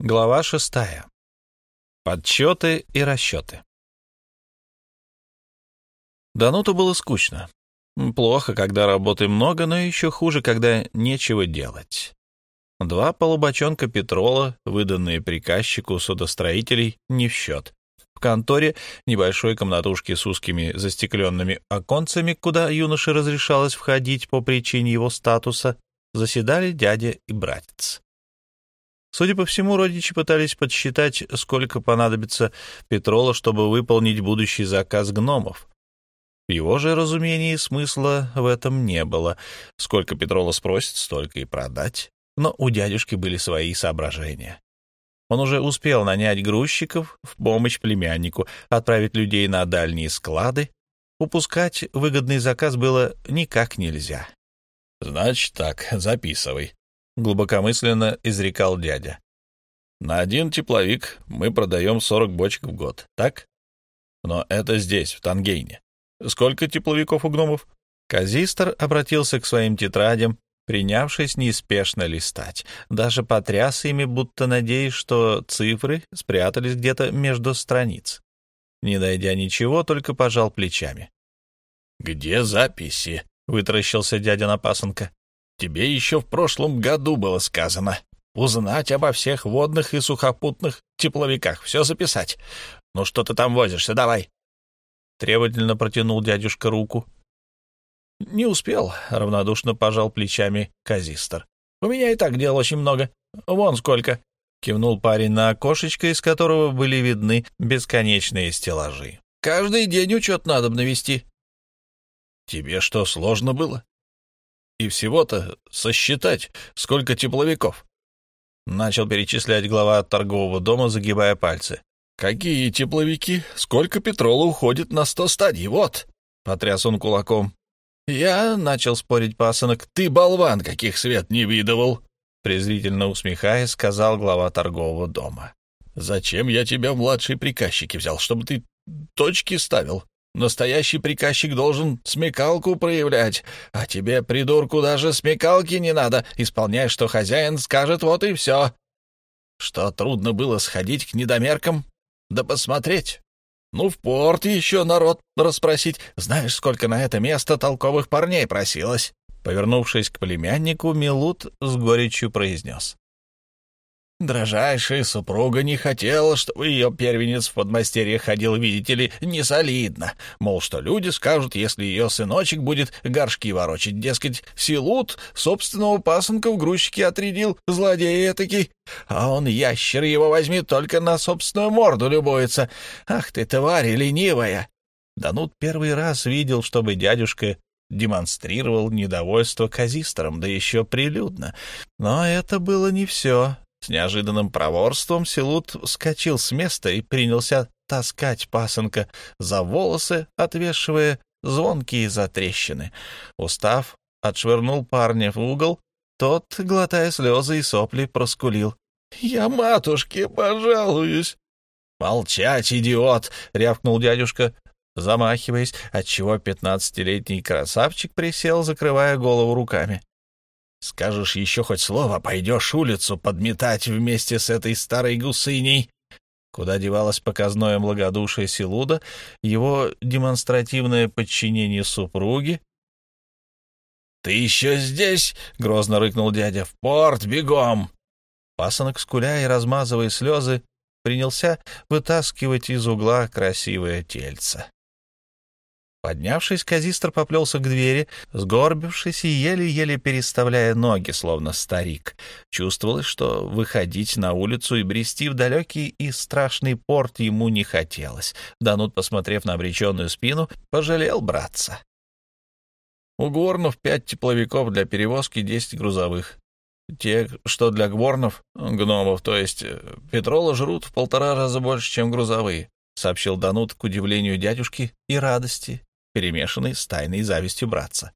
Глава шестая. Подсчеты и расчеты. Дануту было скучно. Плохо, когда работы много, но еще хуже, когда нечего делать. Два полубочонка петрола, выданные приказчику судостроителей, не в счет. В конторе небольшой комнатушки с узкими застекленными оконцами, куда юноше разрешалось входить по причине его статуса, заседали дядя и братец. Судя по всему, родичи пытались подсчитать, сколько понадобится Петрола, чтобы выполнить будущий заказ гномов. В его же разумении смысла в этом не было. Сколько Петрола спросит, столько и продать. Но у дядюшки были свои соображения. Он уже успел нанять грузчиков в помощь племяннику, отправить людей на дальние склады. Упускать выгодный заказ было никак нельзя. «Значит так, записывай», — глубокомысленно изрекал дядя. «На один тепловик мы продаем 40 бочек в год, так? Но это здесь, в Тангейне. Сколько тепловиков у гномов?» Казистр обратился к своим тетрадям, принявшись неспешно листать. Даже потряс ими, будто надеясь, что цифры спрятались где-то между страниц. Не дойдя ничего, только пожал плечами. «Где записи?» — вытаращился дядя на пасынка. Тебе еще в прошлом году было сказано. Узнать обо всех водных и сухопутных тепловиках, все записать. Ну что ты там возишься, давай. Требовательно протянул дядюшка руку. Не успел, равнодушно пожал плечами казистор. У меня и так дел очень много. Вон сколько. Кивнул парень на окошечко, из которого были видны бесконечные стеллажи. Каждый день учет надо навести. Тебе что, сложно было? И всего-то сосчитать, сколько тепловиков. Начал перечислять глава торгового дома, загибая пальцы. «Какие тепловики? Сколько петрола уходит на сто стадий? Вот!» — потряс он кулаком. «Я...» — начал спорить пасынок. «Ты болван, каких свет не видывал!» Презрительно усмехаясь, сказал глава торгового дома. «Зачем я тебя в младшие приказчики взял, чтобы ты точки ставил? Настоящий приказчик должен смекалку проявлять, а тебе, придурку, даже смекалки не надо. Исполняй, что хозяин скажет, вот и все. Что, трудно было сходить к недомеркам? Да посмотреть. Ну, в порт еще народ расспросить. Знаешь, сколько на это место толковых парней просилось?» Повернувшись к племяннику, Милут с горечью произнес. Дрожайшая супруга не хотела, чтобы ее первенец в подмастерье ходил, видите ли, несолидно. Мол, что люди скажут, если ее сыночек будет горшки ворочать. Дескать, Силут собственного пасынка в грузчике отрядил, злодей этакий. А он, ящер его возьми, только на собственную морду любуется. Ах ты, тварь ленивая! Данут первый раз видел, чтобы дядюшка демонстрировал недовольство казистором, да еще прилюдно. Но это было не все. С неожиданным проворством Силут вскочил с места и принялся таскать пасынка за волосы, отвешивая звонкие затрещины. Устав, отшвырнул парня в угол, тот, глотая слезы и сопли, проскулил. «Я матушке пожалуюсь!» «Молчать, идиот!» — рявкнул дядюшка, замахиваясь, отчего пятнадцатилетний красавчик присел, закрывая голову руками. Скажешь еще хоть слово, пойдешь улицу подметать вместе с этой старой гусыней. Куда девалось показное благодушие Силуда, его демонстративное подчинение супруге? «Ты еще здесь?» — грозно рыкнул дядя. «В порт, бегом!» Пасынок, скуля и размазывая слезы, принялся вытаскивать из угла красивое тельце. Поднявшись, Казистр поплелся к двери, сгорбившись и еле-еле переставляя ноги, словно старик. Чувствовалось, что выходить на улицу и брести в далекий и страшный порт ему не хотелось. Данут, посмотрев на обреченную спину, пожалел братца. У Горнов пять тепловиков для перевозки, десять грузовых. Те, что для гворнов, гномов, то есть э, петрола, жрут в полтора раза больше, чем грузовые, — сообщил Данут к удивлению дядюшки и радости перемешанный с тайной завистью братца.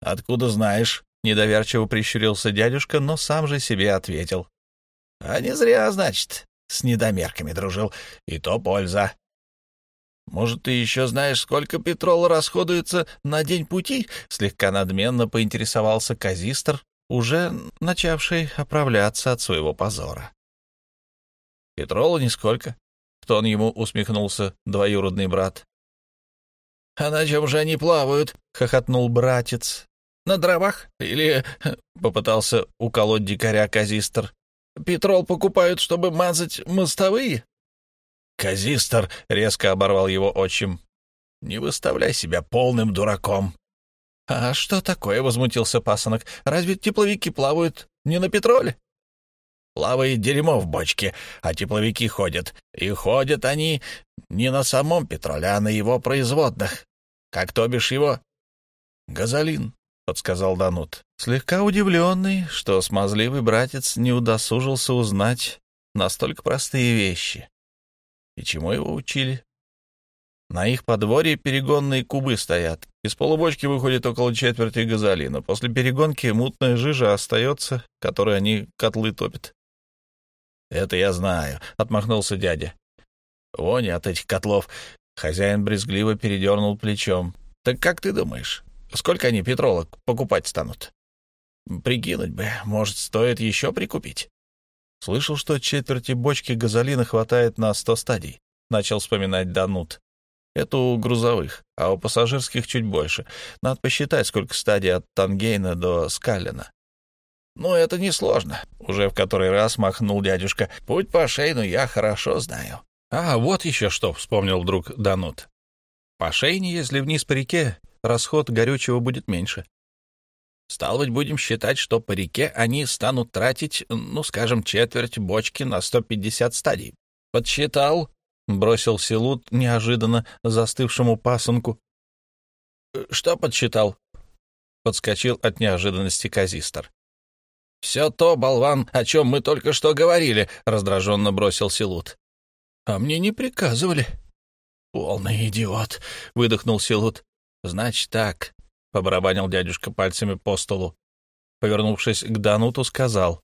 «Откуда знаешь?» — недоверчиво прищурился дядюшка, но сам же себе ответил. «А не зря, значит, с недомерками дружил, и то польза. Может, ты еще знаешь, сколько петрола расходуется на день пути?» — слегка надменно поинтересовался казистр, уже начавший оправляться от своего позора. Петролу нисколько, — в тон ему усмехнулся двоюродный брат. — А на чем же они плавают? — хохотнул братец. — На дровах? Или... — попытался уколоть дикаря Казистер. — Петрол покупают, чтобы мазать мостовые? — Казистер! — резко оборвал его отчим. — Не выставляй себя полным дураком. — А что такое? — возмутился пасынок. — Разве тепловики плавают не на петроле? Плавает дерьмо в бочке, а тепловики ходят. И ходят они не на самом петроле, а на его производных. Как то бишь его? Газолин, — подсказал Данут. Слегка удивленный, что смазливый братец не удосужился узнать настолько простые вещи. И чему его учили? На их подворье перегонные кубы стоят. Из полубочки выходит около четверти газолина. После перегонки мутная жижа остается, которой они котлы топят. «Это я знаю», — отмахнулся дядя. «Вони от этих котлов». Хозяин брезгливо передернул плечом. «Так как ты думаешь, сколько они петролок покупать станут?» «Прикинуть бы, может, стоит еще прикупить?» «Слышал, что четверти бочки газолина хватает на сто стадий», — начал вспоминать Данут. «Это у грузовых, а у пассажирских чуть больше. Надо посчитать, сколько стадий от Тангейна до Скаллина. «Ну, это несложно», — уже в который раз махнул дядюшка. «Путь по Шейну я хорошо знаю». «А, вот еще что», — вспомнил вдруг Данут. «По Шейне, если вниз по реке, расход горючего будет меньше». «Стало быть, будем считать, что по реке они станут тратить, ну, скажем, четверть бочки на 150 стадий». «Подсчитал», — бросил Силут неожиданно застывшему пасынку. «Что подсчитал?» — подскочил от неожиданности Казистор. «Все то, болван, о чем мы только что говорили», — раздраженно бросил Силут. «А мне не приказывали». «Полный идиот», — выдохнул Силут. «Значит так», — побарабанил дядюшка пальцами по столу. Повернувшись к Дануту, сказал.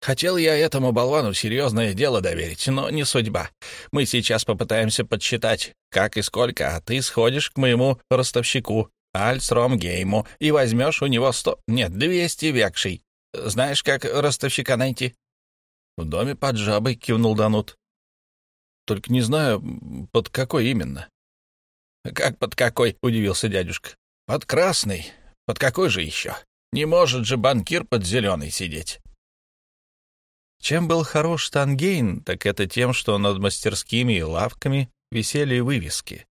«Хотел я этому болвану серьезное дело доверить, но не судьба. Мы сейчас попытаемся подсчитать, как и сколько, а ты сходишь к моему ростовщику, Альц Ромгейму, и возьмешь у него сто... нет, двести векшей. Знаешь, как ростовщика найти?» «В доме под жабой», — кивнул Данут. «Только не знаю, под какой именно». «Как под какой?» — удивился дядюшка. «Под красный. Под какой же еще? Не может же банкир под зеленый сидеть». Чем был хорош Тангейн, так это тем, что над мастерскими и лавками висели вывески.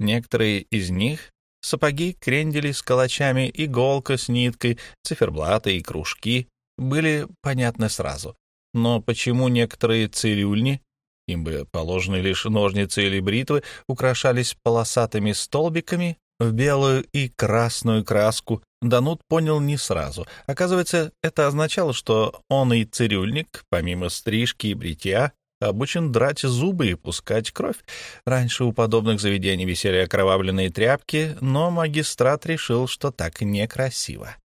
Некоторые из них Сапоги, крендели с калачами, иголка с ниткой, циферблаты и кружки были понятны сразу. Но почему некоторые цирюльни, им бы положены лишь ножницы или бритвы, украшались полосатыми столбиками в белую и красную краску, Данут понял не сразу. Оказывается, это означало, что он и цирюльник, помимо стрижки и бритья, обучен драть зубы и пускать кровь. Раньше у подобных заведений висели окровавленные тряпки, но магистрат решил, что так некрасиво.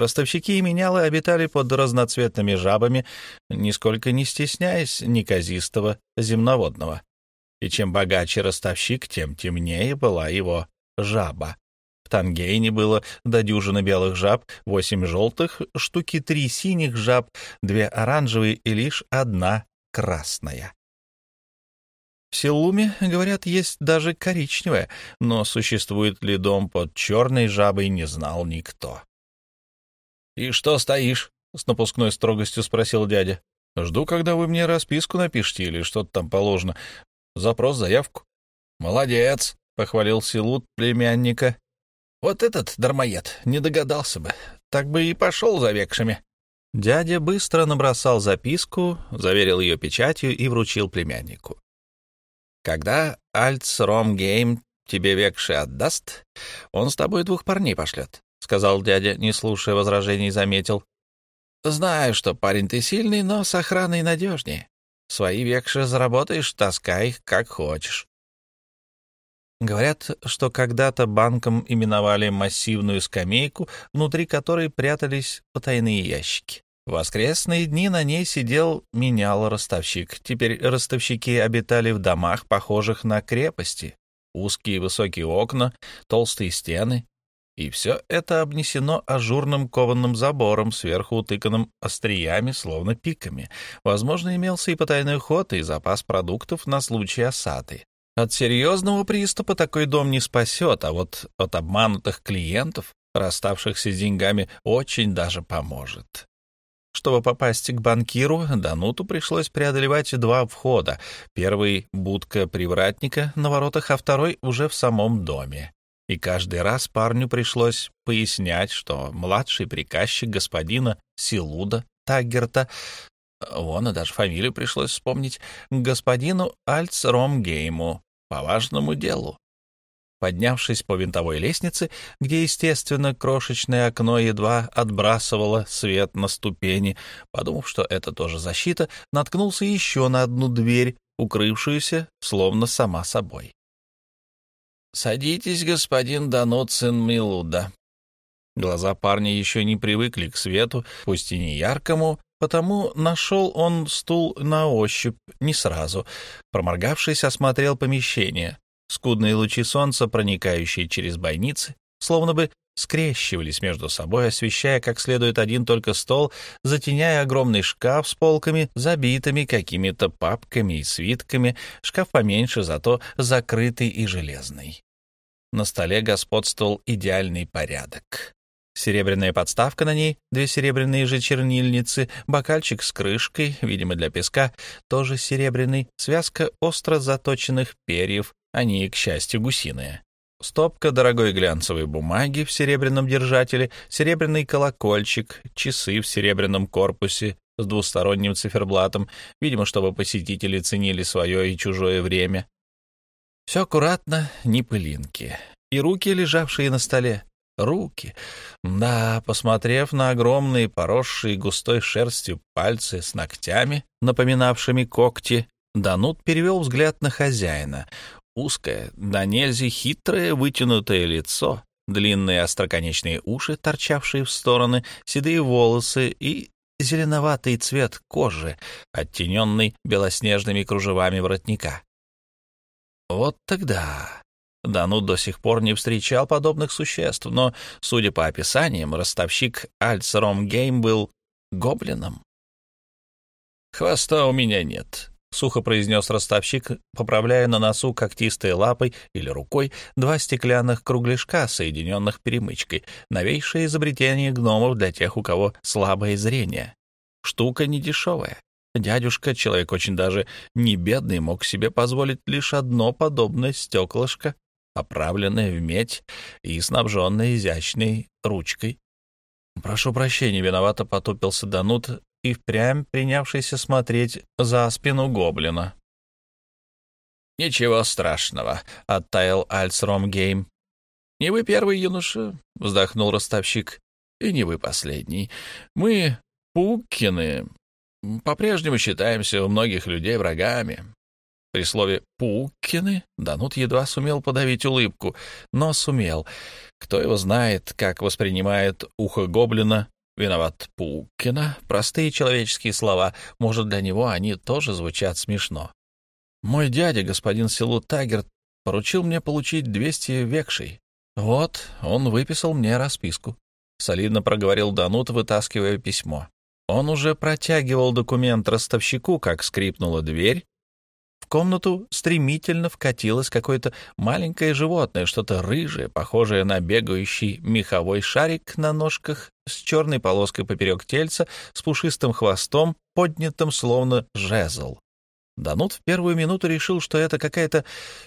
Ростовщики и менялы обитали под разноцветными жабами, нисколько не стесняясь неказистого земноводного. И чем богаче ростовщик, тем темнее была его жаба. В Тангейне было до дюжины белых жаб, восемь желтых, штуки три синих жаб, две оранжевые и лишь одна красная. В Силуме, говорят, есть даже коричневая, но существует ли дом под черной жабой, не знал никто. — И что стоишь? — с напускной строгостью спросил дядя. — Жду, когда вы мне расписку напишите или что-то там положено. Запрос, заявку. — Молодец, — похвалил Силут племянника. — Вот этот дармоед не догадался бы, так бы и пошел за векшами. Дядя быстро набросал записку, заверил ее печатью и вручил племяннику. «Когда Альц Ром Гейм тебе векши отдаст, он с тобой двух парней пошлет», — сказал дядя, не слушая возражений, заметил. «Знаю, что парень ты сильный, но с охраной надежнее. Свои векши заработаешь, таскай их как хочешь». Говорят, что когда-то банком именовали массивную скамейку, внутри которой прятались потайные ящики. В воскресные дни на ней сидел менял ростовщик. Теперь ростовщики обитали в домах, похожих на крепости. Узкие высокие окна, толстые стены. И все это обнесено ажурным кованым забором, сверху утыканным остриями, словно пиками. Возможно, имелся и потайной ход, и запас продуктов на случай осады. От серьезного приступа такой дом не спасет, а вот от обманутых клиентов, расставшихся с деньгами, очень даже поможет. Чтобы попасть к банкиру, Дануту пришлось преодолевать два входа. Первый — будка привратника на воротах, а второй — уже в самом доме и каждый раз парню пришлось пояснять, что младший приказчик господина Силуда Таггерта, вон и даже фамилию пришлось вспомнить, господину Альцромгейму по важному делу. Поднявшись по винтовой лестнице, где, естественно, крошечное окно едва отбрасывало свет на ступени, подумав, что это тоже защита, наткнулся еще на одну дверь, укрывшуюся, словно сама собой. «Садитесь, господин Дануцин Милуда». Глаза парня еще не привыкли к свету, пусть и не яркому, потому нашел он стул на ощупь не сразу. Проморгавшись, осмотрел помещение. Скудные лучи солнца, проникающие через бойницы, словно бы скрещивались между собой, освещая как следует один только стол, затеняя огромный шкаф с полками, забитыми какими-то папками и свитками, шкаф поменьше, зато закрытый и железный. На столе господствовал идеальный порядок. Серебряная подставка на ней, две серебряные же чернильницы, бокальчик с крышкой, видимо, для песка, тоже серебряный, связка остро заточенных перьев, они, к счастью, гусиные. Стопка дорогой глянцевой бумаги в серебряном держателе, серебряный колокольчик, часы в серебряном корпусе с двусторонним циферблатом, видимо, чтобы посетители ценили свое и чужое время. Все аккуратно, ни пылинки. И руки, лежавшие на столе. Руки. Да, посмотрев на огромные, поросшие густой шерстью пальцы с ногтями, напоминавшими когти, Данут перевел взгляд на хозяина. Узкое, да нельзя хитрое вытянутое лицо, длинные остроконечные уши, торчавшие в стороны, седые волосы и зеленоватый цвет кожи, оттененный белоснежными кружевами воротника. Вот тогда. Дану до сих пор не встречал подобных существ, но, судя по описаниям, ростовщик Альцером Гейм был гоблином. «Хвоста у меня нет», — сухо произнес ростовщик, поправляя на носу когтистой лапой или рукой два стеклянных кругляшка, соединенных перемычкой, новейшее изобретение гномов для тех, у кого слабое зрение. Штука недешевая. Дядюшка, человек очень даже не бедный, мог себе позволить лишь одно подобное стеклышко, оправленное в медь и снабженное изящной ручкой. «Прошу прощения, виновато потупился Данут и впрямь принявшийся смотреть за спину гоблина. «Ничего страшного», — оттаял Альцром Гейм. «Не вы первый, юноша», — вздохнул ростовщик, — «и не вы последний. Мы, Пуккины, по-прежнему считаемся у многих людей врагами». При слове «Пуккины» Данут едва сумел подавить улыбку, но сумел. Кто его знает, как воспринимает ухо гоблина Виноват Пукина. Простые человеческие слова. Может, для него они тоже звучат смешно. Мой дядя, господин Силу Тагерт, поручил мне получить 200 векшей. Вот, он выписал мне расписку. Солидно проговорил Данут, вытаскивая письмо. Он уже протягивал документ ростовщику, как скрипнула дверь, комнату стремительно вкатилось какое-то маленькое животное, что-то рыжее, похожее на бегающий меховой шарик на ножках, с черной полоской поперек тельца, с пушистым хвостом, поднятым словно жезл. Данут в первую минуту решил, что это какая-то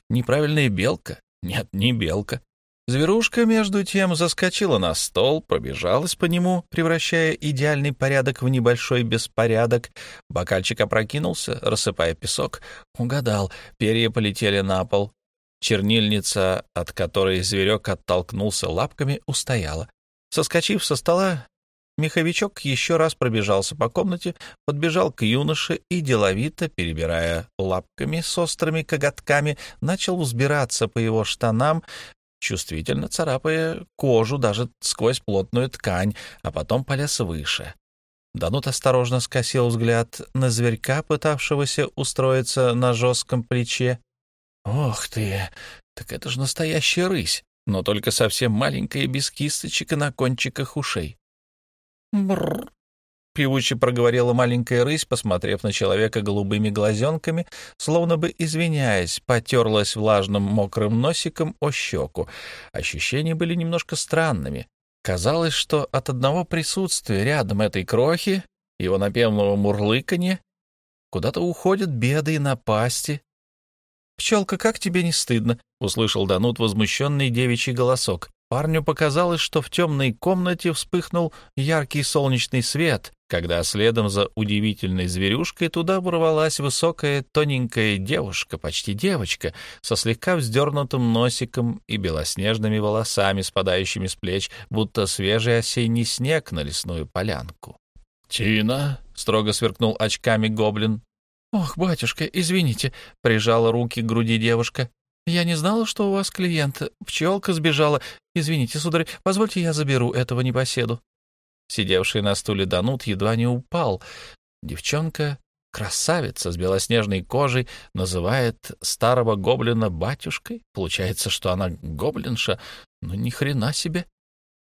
неправильная белка. Нет, не белка. Зверушка, между тем, заскочила на стол, пробежалась по нему, превращая идеальный порядок в небольшой беспорядок. Бокальчик опрокинулся, рассыпая песок. Угадал, перья полетели на пол. Чернильница, от которой зверек оттолкнулся лапками, устояла. Соскочив со стола, меховичок еще раз пробежался по комнате, подбежал к юноше и, деловито, перебирая лапками с острыми коготками, начал взбираться по его штанам, чувствительно царапая кожу даже сквозь плотную ткань, а потом полез выше. Данут осторожно скосил взгляд на зверька, пытавшегося устроиться на жестком плече. «Ох ты! Так это же настоящая рысь! но только совсем маленькая, без кисточек и на кончиках ушей. «Бррр!» — певуче проговорила маленькая рысь, посмотрев на человека голубыми глазенками, словно бы извиняясь, потерлась влажным мокрым носиком о щеку. Ощущения были немножко странными. Казалось, что от одного присутствия рядом этой крохи, его напевного мурлыканья, куда-то уходят беды и напасти, «Пчелка, как тебе не стыдно?» — услышал Данут возмущенный девичий голосок. Парню показалось, что в темной комнате вспыхнул яркий солнечный свет, когда следом за удивительной зверюшкой туда ворвалась высокая тоненькая девушка, почти девочка, со слегка вздернутым носиком и белоснежными волосами, спадающими с плеч, будто свежий осенний снег на лесную полянку. «Тина!» — строго сверкнул очками гоблин. «Ох, батюшка, извините», — прижала руки к груди девушка. «Я не знала, что у вас клиент. Пчелка сбежала. Извините, сударь, позвольте я заберу этого непоседу». Сидевший на стуле Данут едва не упал. Девчонка, красавица с белоснежной кожей, называет старого гоблина батюшкой. Получается, что она гоблинша. Ну, ни хрена себе.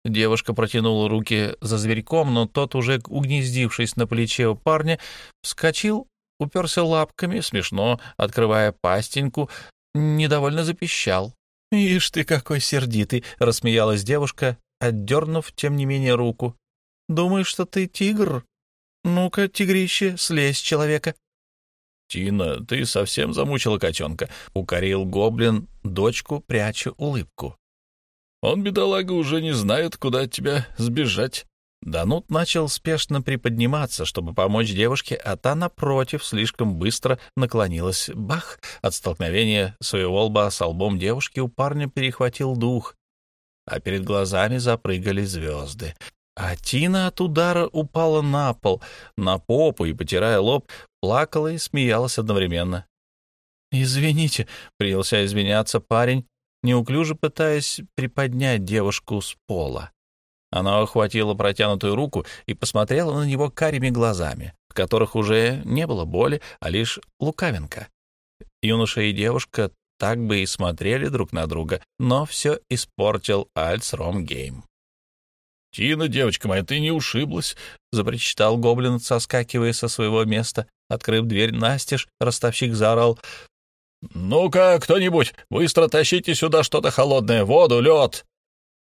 Девушка протянула руки за зверьком, но тот, уже угнездившись на плече у парня, вскочил уперся лапками, смешно, открывая пастеньку, недовольно запищал. «Ишь ты какой сердитый!» — рассмеялась девушка, отдернув, тем не менее, руку. «Думаешь, что ты тигр? Ну-ка, тигрище, слезь человека!» «Тина, ты совсем замучила котенка», — укорил гоблин дочку, пряча улыбку. «Он, бедолага, уже не знает, куда от тебя сбежать». Данут начал спешно приподниматься, чтобы помочь девушке, а та, напротив, слишком быстро наклонилась. Бах! От столкновения своего лба с лбом девушки у парня перехватил дух, а перед глазами запрыгали звезды. А Тина от удара упала на пол, на попу и, потирая лоб, плакала и смеялась одновременно. «Извините», — принялся извиняться парень, неуклюже пытаясь приподнять девушку с пола. Она охватила протянутую руку и посмотрела на него карими глазами, в которых уже не было боли, а лишь лукавинка. Юноша и девушка так бы и смотрели друг на друга, но все испортил Альц Ромгейм. «Тина, девочка моя, ты не ушиблась?» — запричитал гоблин, соскакивая со своего места. Открыв дверь настежь, ростовщик заорал. «Ну-ка, кто-нибудь, быстро тащите сюда что-то холодное, воду, лед!»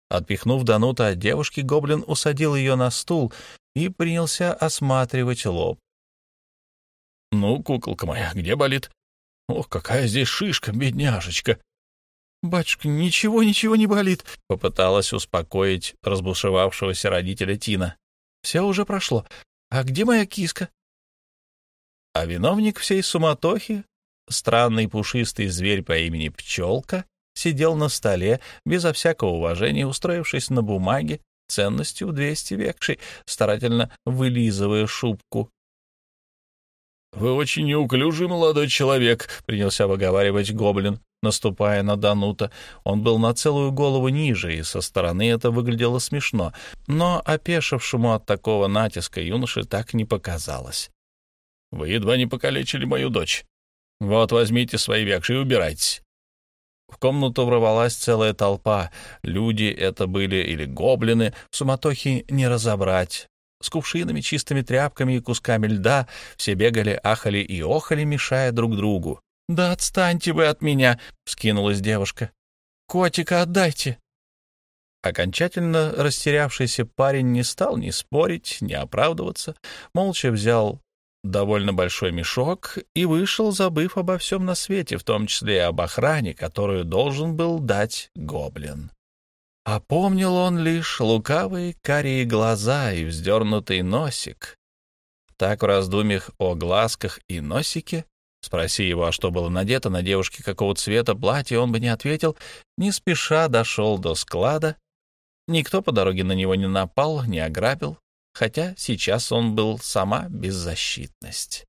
Отпихнув Данута от девушки, гоблин усадил ее на стул и принялся осматривать лоб. «Ну, куколка моя, где болит? Ох, какая здесь шишка, бедняжечка!» «Батюшка, ничего, ничего не болит», — попыталась успокоить разбушевавшегося родителя Тина. «Все уже прошло. А где моя киска?» А виновник всей суматохи, странный пушистый зверь по имени Пчелка, сидел на столе, безо всякого уважения, устроившись на бумаге, ценностью в двести векшей, старательно вылизывая шубку. «Вы очень неуклюжий молодой человек», — принялся выговаривать гоблин, наступая на Данута. Он был на целую голову ниже, и со стороны это выглядело смешно, но опешившему от такого натиска юноше так не показалось. «Вы едва не покалечили мою дочь. Вот возьмите свои векши и убирайтесь. В комнату ворвалась целая толпа. Люди это были или гоблины, в суматохе не разобрать. С кувшинами, чистыми тряпками и кусками льда все бегали, ахали и охали, мешая друг другу. «Да отстаньте вы от меня!» — вскинулась девушка. «Котика отдайте!» Окончательно растерявшийся парень не стал ни спорить, ни оправдываться, молча взял довольно большой мешок и вышел, забыв обо всем на свете, в том числе и об охране, которую должен был дать гоблин. А помнил он лишь лукавые карие глаза и вздернутый носик. Так в раздумьях о глазках и носике, спроси его, а что было надето на девушке какого цвета платье, он бы не ответил, не спеша дошел до склада. Никто по дороге на него не напал, не ограбил, хотя сейчас он был сама беззащитность.